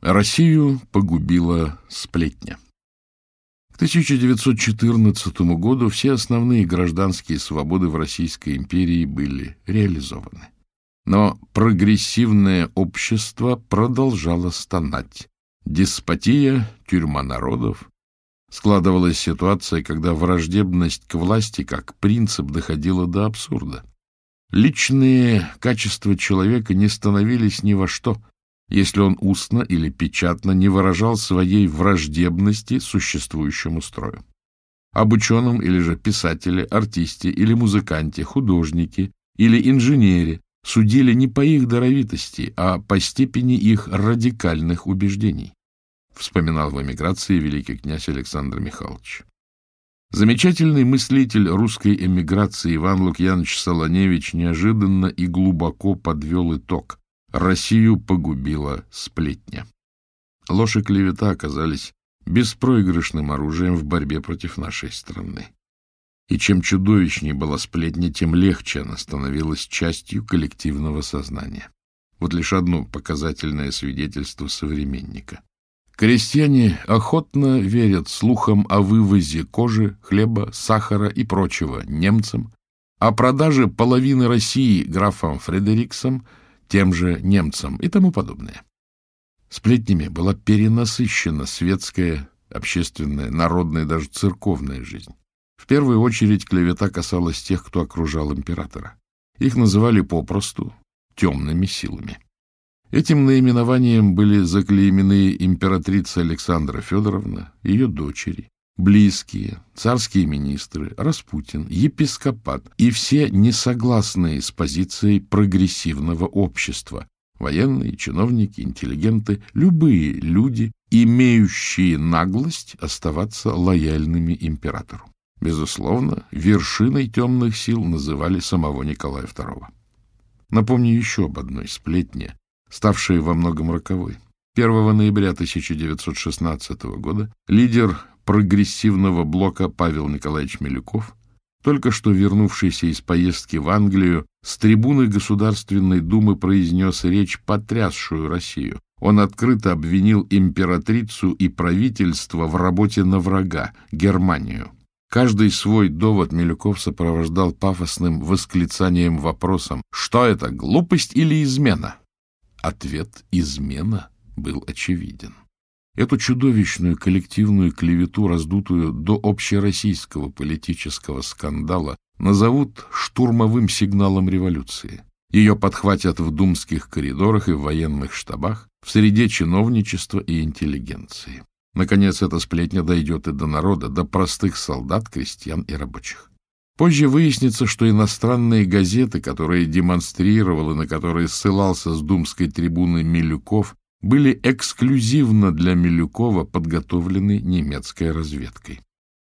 Россию погубила сплетня. К 1914 году все основные гражданские свободы в Российской империи были реализованы. Но прогрессивное общество продолжало стонать. Деспотия, тюрьма народов. Складывалась ситуация, когда враждебность к власти как принцип доходила до абсурда. Личные качества человека не становились ни во что – если он устно или печатно не выражал своей враждебности существующему строю. Об ученом или же писателе, артисте или музыканте, художнике или инженере судили не по их даровитости, а по степени их радикальных убеждений, вспоминал в эмиграции великий князь Александр Михайлович. Замечательный мыслитель русской эмиграции Иван Лукьянович Солоневич неожиданно и глубоко подвел итог Россию погубила сплетня. Ложь и клевета оказались беспроигрышным оружием в борьбе против нашей страны. И чем чудовищнее была сплетня, тем легче она становилась частью коллективного сознания. Вот лишь одно показательное свидетельство современника. Крестьяне охотно верят слухам о вывозе кожи, хлеба, сахара и прочего немцам, о продаже половины России графом Фредериксом – тем же немцам и тому подобное. Сплетнями была перенасыщена светская, общественная, народная, даже церковная жизнь. В первую очередь клевета касалась тех, кто окружал императора. Их называли попросту «темными силами». Этим наименованием были заклеймены императрица Александра Федоровна, ее дочери, близкие, царские министры, Распутин, епископат и все несогласные с позицией прогрессивного общества, военные, чиновники, интеллигенты, любые люди, имеющие наглость оставаться лояльными императору. Безусловно, вершиной темных сил называли самого Николая II. Напомню еще об одной сплетне, ставшей во многом роковой. 1 ноября 1916 года лидер прогрессивного блока Павел Николаевич Милюков, только что вернувшийся из поездки в Англию, с трибуны Государственной Думы произнес речь, потрясшую Россию. Он открыто обвинил императрицу и правительство в работе на врага, Германию. Каждый свой довод Милюков сопровождал пафосным восклицанием-вопросом «Что это, глупость или измена?» Ответ «измена» был очевиден. Эту чудовищную коллективную клевету, раздутую до общероссийского политического скандала, назовут штурмовым сигналом революции. Ее подхватят в думских коридорах и в военных штабах, в среде чиновничества и интеллигенции. Наконец, эта сплетня дойдет и до народа, до простых солдат, крестьян и рабочих. Позже выяснится, что иностранные газеты, которые демонстрировал и на которые ссылался с думской трибуны Милюков, были эксклюзивно для Милюкова подготовлены немецкой разведкой.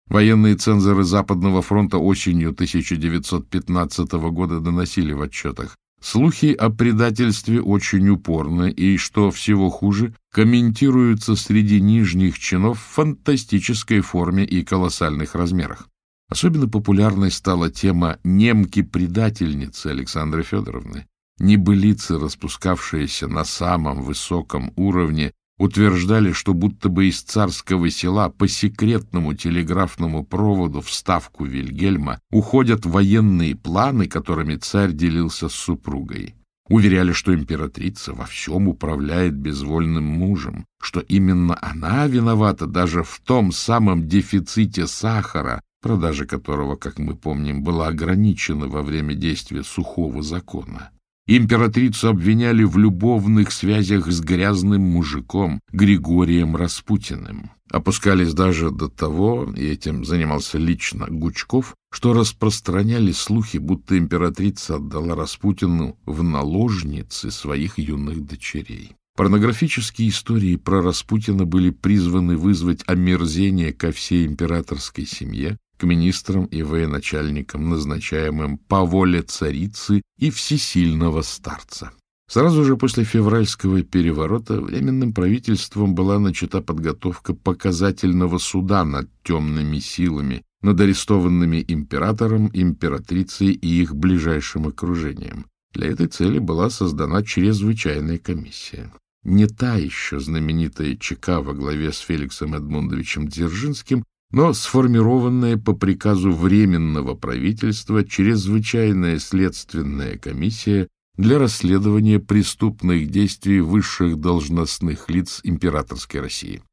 Военные цензоры Западного фронта осенью 1915 года доносили в отчетах. Слухи о предательстве очень упорны и, что всего хуже, комментируются среди нижних чинов в фантастической форме и колоссальных размерах. Особенно популярной стала тема «немки-предательницы» Александры Федоровны, Небылицы, распускавшиеся на самом высоком уровне, утверждали, что будто бы из царского села по секретному телеграфному проводу в ставку Вильгельма уходят военные планы, которыми царь делился с супругой. Уверяли, что императрица во всем управляет безвольным мужем, что именно она виновата даже в том самом дефиците сахара, продажа которого, как мы помним, была ограничена во время действия сухого закона. Императрицу обвиняли в любовных связях с грязным мужиком Григорием Распутиным. Опускались даже до того, и этим занимался лично Гучков, что распространяли слухи, будто императрица отдала Распутину в наложницы своих юных дочерей. Порнографические истории про Распутина были призваны вызвать омерзение ко всей императорской семье, к министрам и военачальникам, назначаемым по воле царицы и всесильного старца. Сразу же после февральского переворота временным правительством была начата подготовка показательного суда над темными силами, над арестованными императором, императрицей и их ближайшим окружением. Для этой цели была создана чрезвычайная комиссия. Не та еще знаменитая ЧК во главе с Феликсом Эдмундовичем Дзержинским, но сформированная по приказу Временного правительства чрезвычайная следственная комиссия для расследования преступных действий высших должностных лиц императорской России.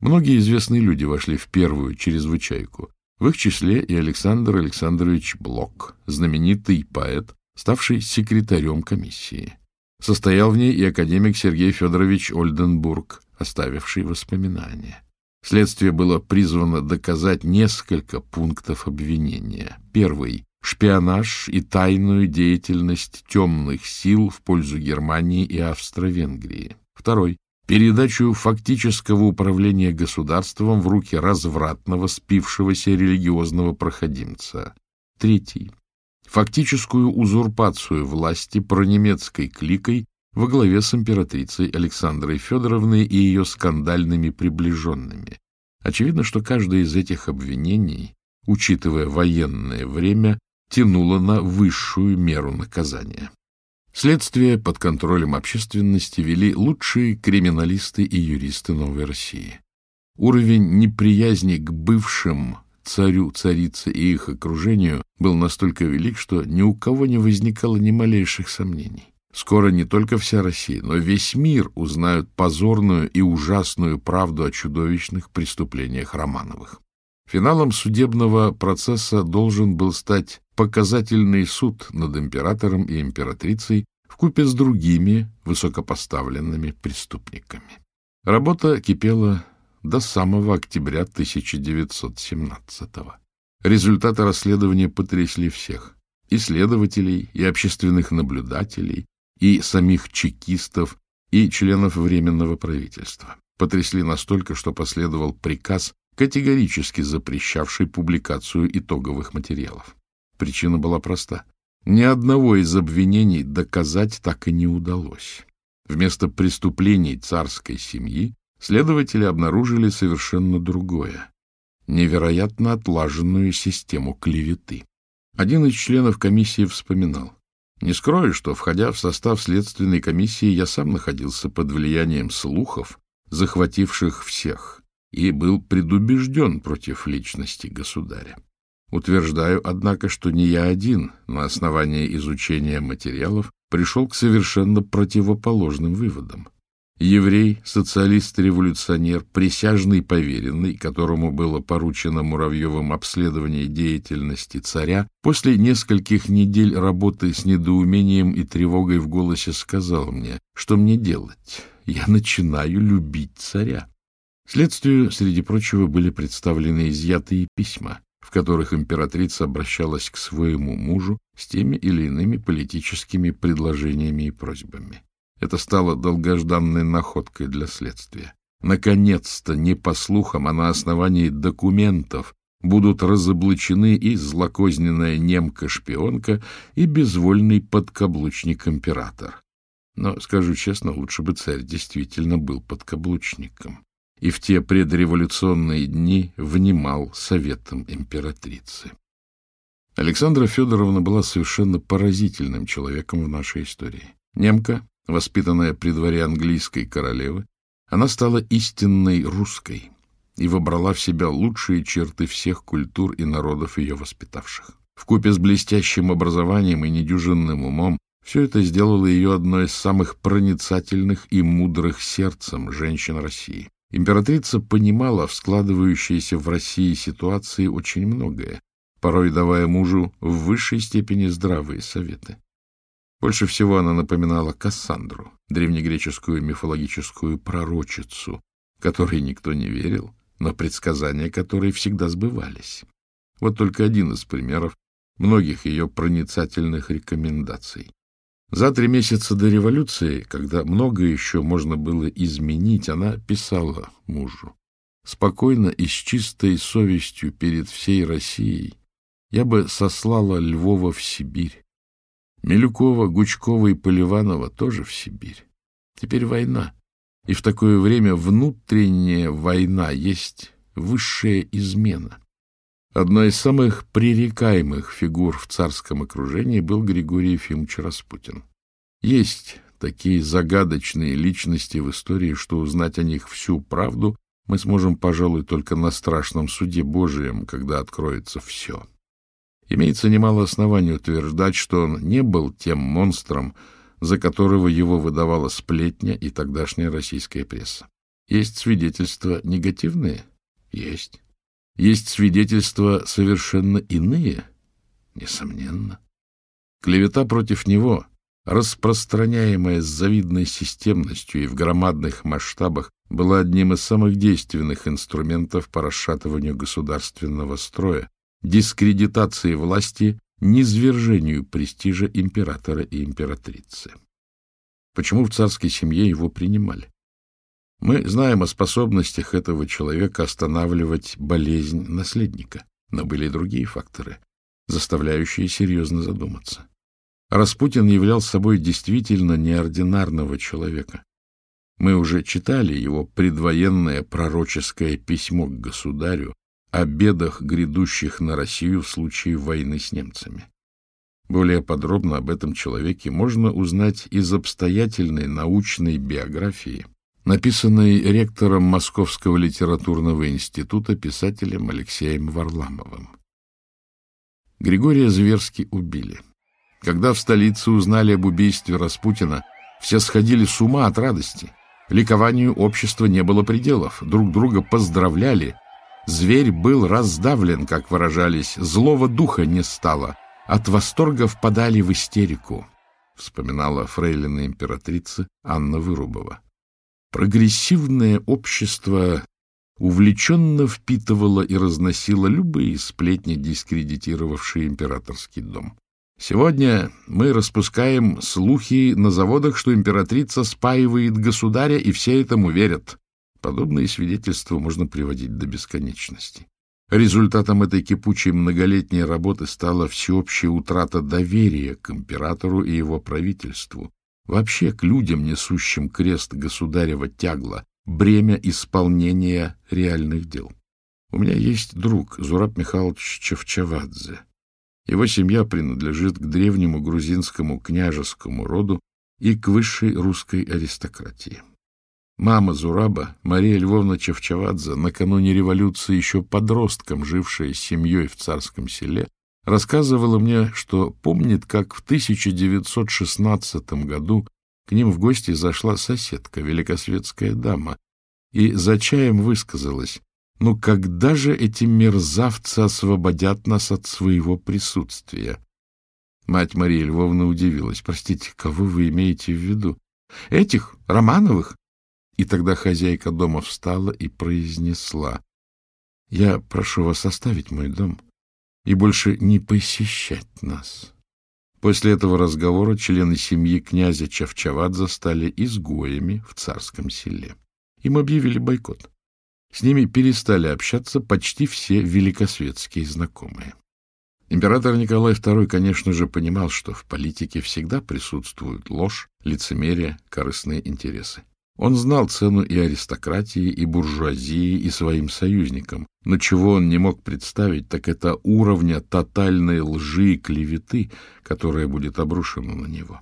Многие известные люди вошли в первую чрезвычайку, в их числе и Александр Александрович Блок, знаменитый поэт, ставший секретарем комиссии. Состоял в ней и академик Сергей Федорович Ольденбург, оставивший воспоминания. Следствие было призвано доказать несколько пунктов обвинения. Первый – шпионаж и тайную деятельность темных сил в пользу Германии и Австро-Венгрии. Второй – передачу фактического управления государством в руки развратного, спившегося религиозного проходимца. Третий – фактическую узурпацию власти пронемецкой кликой во главе с императрицей Александрой Федоровной и ее скандальными приближенными. Очевидно, что каждое из этих обвинений, учитывая военное время, тянуло на высшую меру наказания. Следствие под контролем общественности вели лучшие криминалисты и юристы Новой России. Уровень неприязни к бывшим царю, царице и их окружению был настолько велик, что ни у кого не возникало ни малейших сомнений. Скоро не только вся Россия, но весь мир узнают позорную и ужасную правду о чудовищных преступлениях Романовых. Финалом судебного процесса должен был стать показательный суд над императором и императрицей вкупе с другими высокопоставленными преступниками. Работа кипела до самого октября 1917 года. Результаты расследования потрясли всех – и следователей, и общественных наблюдателей, и самих чекистов, и членов Временного правительства. Потрясли настолько, что последовал приказ, категорически запрещавший публикацию итоговых материалов. Причина была проста. Ни одного из обвинений доказать так и не удалось. Вместо преступлений царской семьи следователи обнаружили совершенно другое — невероятно отлаженную систему клеветы. Один из членов комиссии вспоминал. Не скрою, что, входя в состав следственной комиссии, я сам находился под влиянием слухов, захвативших всех, и был предубежден против личности государя. Утверждаю, однако, что не я один на основании изучения материалов пришел к совершенно противоположным выводам. Еврей, социалист-революционер, присяжный поверенный, которому было поручено Муравьевым обследование деятельности царя, после нескольких недель работы с недоумением и тревогой в голосе сказал мне, что мне делать, я начинаю любить царя. Следствию, среди прочего, были представлены изъятые письма, в которых императрица обращалась к своему мужу с теми или иными политическими предложениями и просьбами. Это стало долгожданной находкой для следствия. Наконец-то, не по слухам, а на основании документов, будут разоблачены и злокозненная немка-шпионка, и безвольный подкаблучник-император. Но, скажу честно, лучше бы царь действительно был подкаблучником и в те предреволюционные дни внимал советам императрицы. Александра Федоровна была совершенно поразительным человеком в нашей истории. Немка, воспитанная при дворе английской королевы, она стала истинной русской и вобрала в себя лучшие черты всех культур и народов ее воспитавших. Вкупе с блестящим образованием и недюжинным умом все это сделало ее одной из самых проницательных и мудрых сердцем женщин России. Императрица понимала в складывающейся в России ситуации очень многое, порой давая мужу в высшей степени здравые советы. Больше всего она напоминала Кассандру, древнегреческую мифологическую пророчицу, которой никто не верил, но предсказания которой всегда сбывались. Вот только один из примеров многих ее проницательных рекомендаций. За три месяца до революции, когда многое еще можно было изменить, она писала мужу. «Спокойно и с чистой совестью перед всей Россией я бы сослала Львова в Сибирь. Милюкова, Гучкова и Поливанова тоже в Сибирь. Теперь война. И в такое время внутренняя война есть высшая измена. Одна из самых пререкаемых фигур в царском окружении был Григорий Ефимович Распутин. Есть такие загадочные личности в истории, что узнать о них всю правду мы сможем, пожалуй, только на страшном суде Божием, когда откроется все. Имеется немало оснований утверждать, что он не был тем монстром, за которого его выдавала сплетня и тогдашняя российская пресса. Есть свидетельства негативные? Есть. Есть свидетельства совершенно иные? Несомненно. Клевета против него, распространяемая с завидной системностью и в громадных масштабах, была одним из самых действенных инструментов по расшатыванию государственного строя, дискредитации власти, низвержению престижа императора и императрицы. Почему в царской семье его принимали? Мы знаем о способностях этого человека останавливать болезнь наследника, но были и другие факторы, заставляющие серьезно задуматься. Распутин являл собой действительно неординарного человека. Мы уже читали его предвоенное пророческое письмо к государю, о бедах, грядущих на Россию в случае войны с немцами. Более подробно об этом человеке можно узнать из обстоятельной научной биографии, написанной ректором Московского литературного института писателем Алексеем Варламовым. Григория зверски убили. Когда в столице узнали об убийстве Распутина, все сходили с ума от радости. Ликованию общества не было пределов, друг друга поздравляли – Зверь был раздавлен, как выражались, злого духа не стало. От восторга впадали в истерику, вспоминала фрейлина императрица Анна Вырубова. Прогрессивное общество увлеченно впитывало и разносило любые сплетни, дискредитировавшие императорский дом. Сегодня мы распускаем слухи на заводах, что императрица спаивает государя, и все этому верят. Подобные свидетельства можно приводить до бесконечности. Результатом этой кипучей многолетней работы стала всеобщая утрата доверия к императору и его правительству, вообще к людям, несущим крест государева тягла, бремя исполнения реальных дел. У меня есть друг, Зураб Михайлович Чевчавадзе. Его семья принадлежит к древнему грузинскому княжескому роду и к высшей русской аристократии. Мама Зураба, Мария Львовна Чевчавадзе, накануне революции еще подростком, жившая с семьей в царском селе, рассказывала мне, что помнит, как в 1916 году к ним в гости зашла соседка, великосветская дама, и за чаем высказалась, «Ну когда же эти мерзавцы освободят нас от своего присутствия?» Мать Мария Львовна удивилась. «Простите, кого вы имеете в виду?» «Этих, Романовых?» И тогда хозяйка дома встала и произнесла. — Я прошу вас оставить мой дом и больше не посещать нас. После этого разговора члены семьи князя Чавчавадзе стали изгоями в царском селе. Им объявили бойкот. С ними перестали общаться почти все великосветские знакомые. Император Николай II, конечно же, понимал, что в политике всегда присутствуют ложь, лицемерие, корыстные интересы. Он знал цену и аристократии, и буржуазии, и своим союзникам. Но чего он не мог представить, так это уровня тотальной лжи и клеветы, которая будет обрушена на него.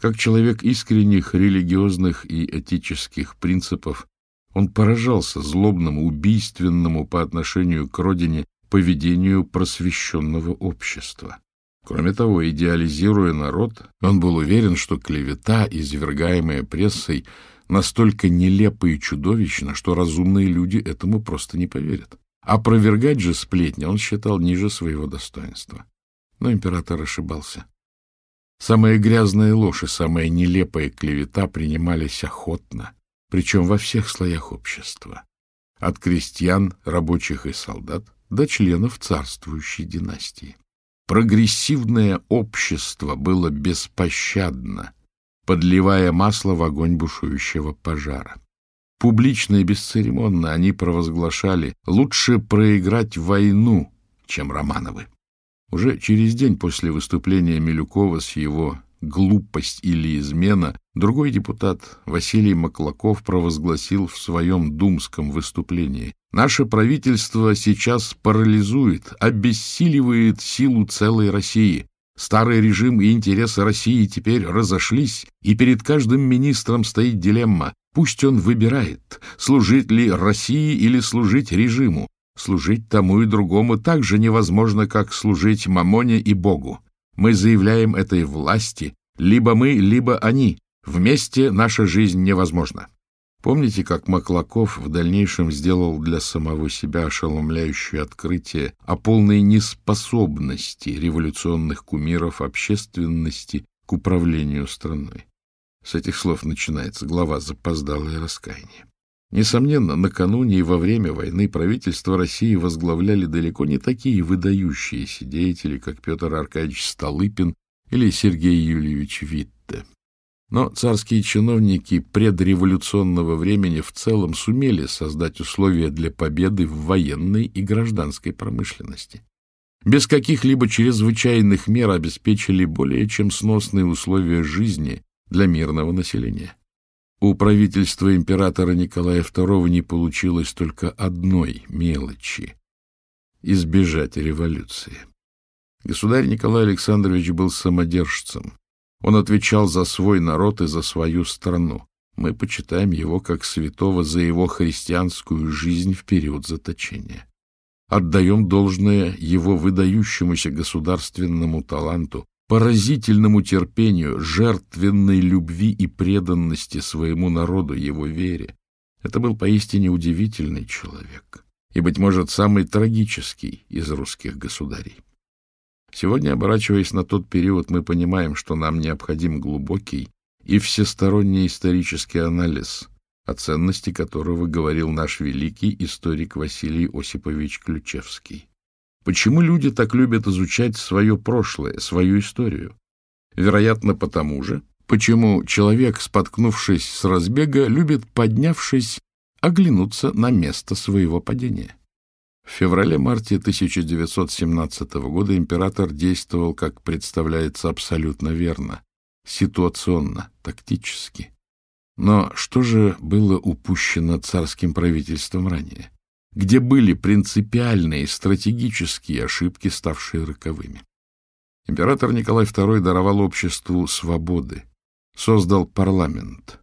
Как человек искренних религиозных и этических принципов, он поражался злобному, убийственному по отношению к родине поведению просвещенного общества. Кроме того, идеализируя народ, он был уверен, что клевета, извергаемая прессой, настолько нелепо и чудовищно, что разумные люди этому просто не поверят. А Опровергать же сплетни он считал ниже своего достоинства. Но император ошибался. Самые грязные ложь и самая нелепая клевета принимались охотно, причем во всех слоях общества. От крестьян, рабочих и солдат до членов царствующей династии. Прогрессивное общество было беспощадно подливая масло в огонь бушующего пожара. Публично и бесцеремонно они провозглашали «лучше проиграть войну, чем Романовы». Уже через день после выступления Милюкова с его «глупость или измена» другой депутат Василий Маклаков провозгласил в своем думском выступлении «Наше правительство сейчас парализует, обессиливает силу целой России. Старый режим и интересы России теперь разошлись, и перед каждым министром стоит дилемма. Пусть он выбирает, служить ли России или служить режиму. Служить тому и другому так же невозможно, как служить Мамоне и Богу. Мы заявляем этой власти, либо мы, либо они. Вместе наша жизнь невозможна. Помните, как Маклаков в дальнейшем сделал для самого себя ошеломляющее открытие о полной неспособности революционных кумиров общественности к управлению страной? С этих слов начинается глава «Запоздалое раскаяние». Несомненно, накануне и во время войны правительство России возглавляли далеко не такие выдающиеся деятели, как Петр Аркадьевич Столыпин или Сергей Юльевич Витте. Но царские чиновники предреволюционного времени в целом сумели создать условия для победы в военной и гражданской промышленности. Без каких-либо чрезвычайных мер обеспечили более чем сносные условия жизни для мирного населения. У правительства императора Николая II не получилось только одной мелочи – избежать революции. Государь Николай Александрович был самодержцем, он отвечал за свой народ и за свою страну. Мы почитаем его как святого за его христианскую жизнь в период заточения. Отдаем должное его выдающемуся государственному таланту, поразительному терпению, жертвенной любви и преданности своему народу, его вере. Это был поистине удивительный человек и, быть может, самый трагический из русских государей. Сегодня, оборачиваясь на тот период, мы понимаем, что нам необходим глубокий и всесторонний исторический анализ, о ценности которого говорил наш великий историк Василий Осипович Ключевский. Почему люди так любят изучать свое прошлое, свою историю? Вероятно, потому же, почему человек, споткнувшись с разбега, любит, поднявшись, оглянуться на место своего падения. В феврале-марте 1917 года император действовал, как представляется, абсолютно верно, ситуационно, тактически. Но что же было упущено царским правительством ранее? Где были принципиальные стратегические ошибки, ставшие роковыми? Император Николай II даровал обществу свободы, создал парламент,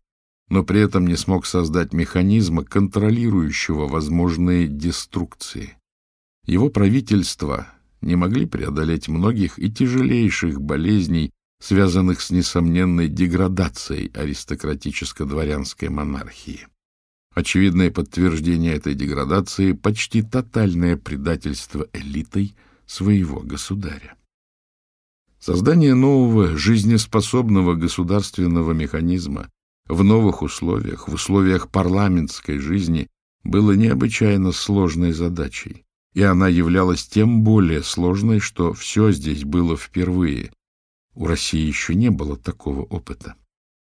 но при этом не смог создать механизма, контролирующего возможные деструкции. его правительство не могли преодолеть многих и тяжелейших болезней, связанных с несомненной деградацией аристократическо-дворянской монархии. Очевидное подтверждение этой деградации – почти тотальное предательство элитой своего государя. Создание нового жизнеспособного государственного механизма в новых условиях, в условиях парламентской жизни, было необычайно сложной задачей и она являлась тем более сложной, что все здесь было впервые. У России еще не было такого опыта.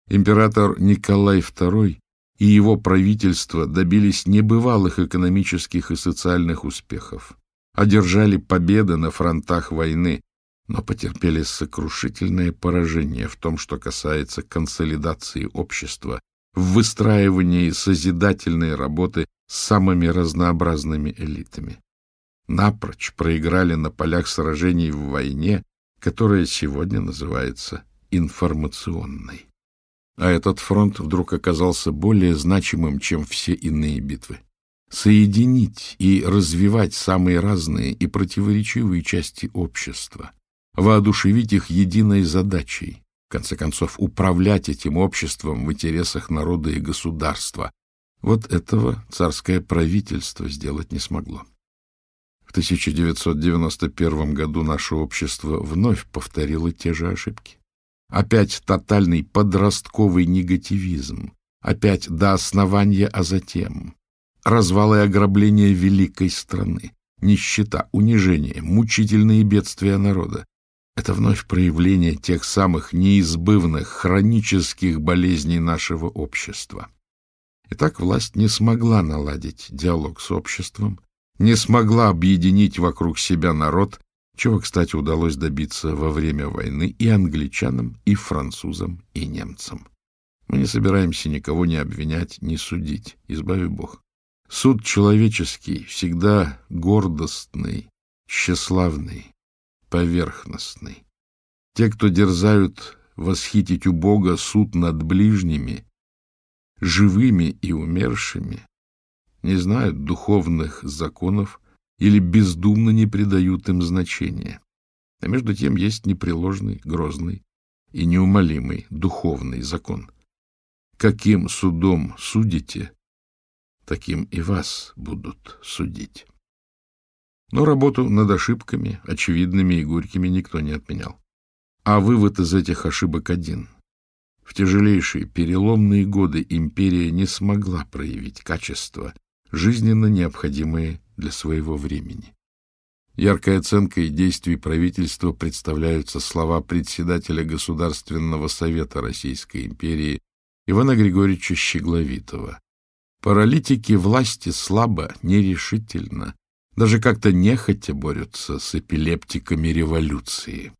Император Николай II и его правительство добились небывалых экономических и социальных успехов, одержали победы на фронтах войны, но потерпели сокрушительное поражение в том, что касается консолидации общества, в выстраивании созидательной работы с самыми разнообразными элитами напрочь проиграли на полях сражений в войне, которая сегодня называется информационной. А этот фронт вдруг оказался более значимым, чем все иные битвы. Соединить и развивать самые разные и противоречивые части общества, воодушевить их единой задачей, в конце концов, управлять этим обществом в интересах народа и государства. Вот этого царское правительство сделать не смогло. В 1991 году наше общество вновь повторило те же ошибки. Опять тотальный подростковый негативизм, опять до основания, а затем развал и ограбление великой страны, нищета, унижение, мучительные бедствия народа, это вновь проявление тех самых неизбывных хронических болезней нашего общества. Итак, власть не смогла наладить диалог с обществом, не смогла объединить вокруг себя народ, чего, кстати, удалось добиться во время войны и англичанам, и французам, и немцам. Мы не собираемся никого не обвинять, не судить, избави Бог. Суд человеческий всегда гордостный, тщеславный, поверхностный. Те, кто дерзают восхитить у Бога суд над ближними, живыми и умершими, не знают духовных законов или бездумно не придают им значения. А между тем есть непреложный, грозный и неумолимый духовный закон. Каким судом судите, таким и вас будут судить. Но работу над ошибками, очевидными и горькими, никто не отменял. А вывод из этих ошибок один. В тяжелейшие переломные годы империя не смогла проявить качество, жизненно необходимые для своего времени. Яркой оценкой действий правительства представляются слова председателя Государственного совета Российской империи Ивана Григорьевича Щегловитова. «Паралитики власти слабо, нерешительно, даже как-то нехотя борются с эпилептиками революции».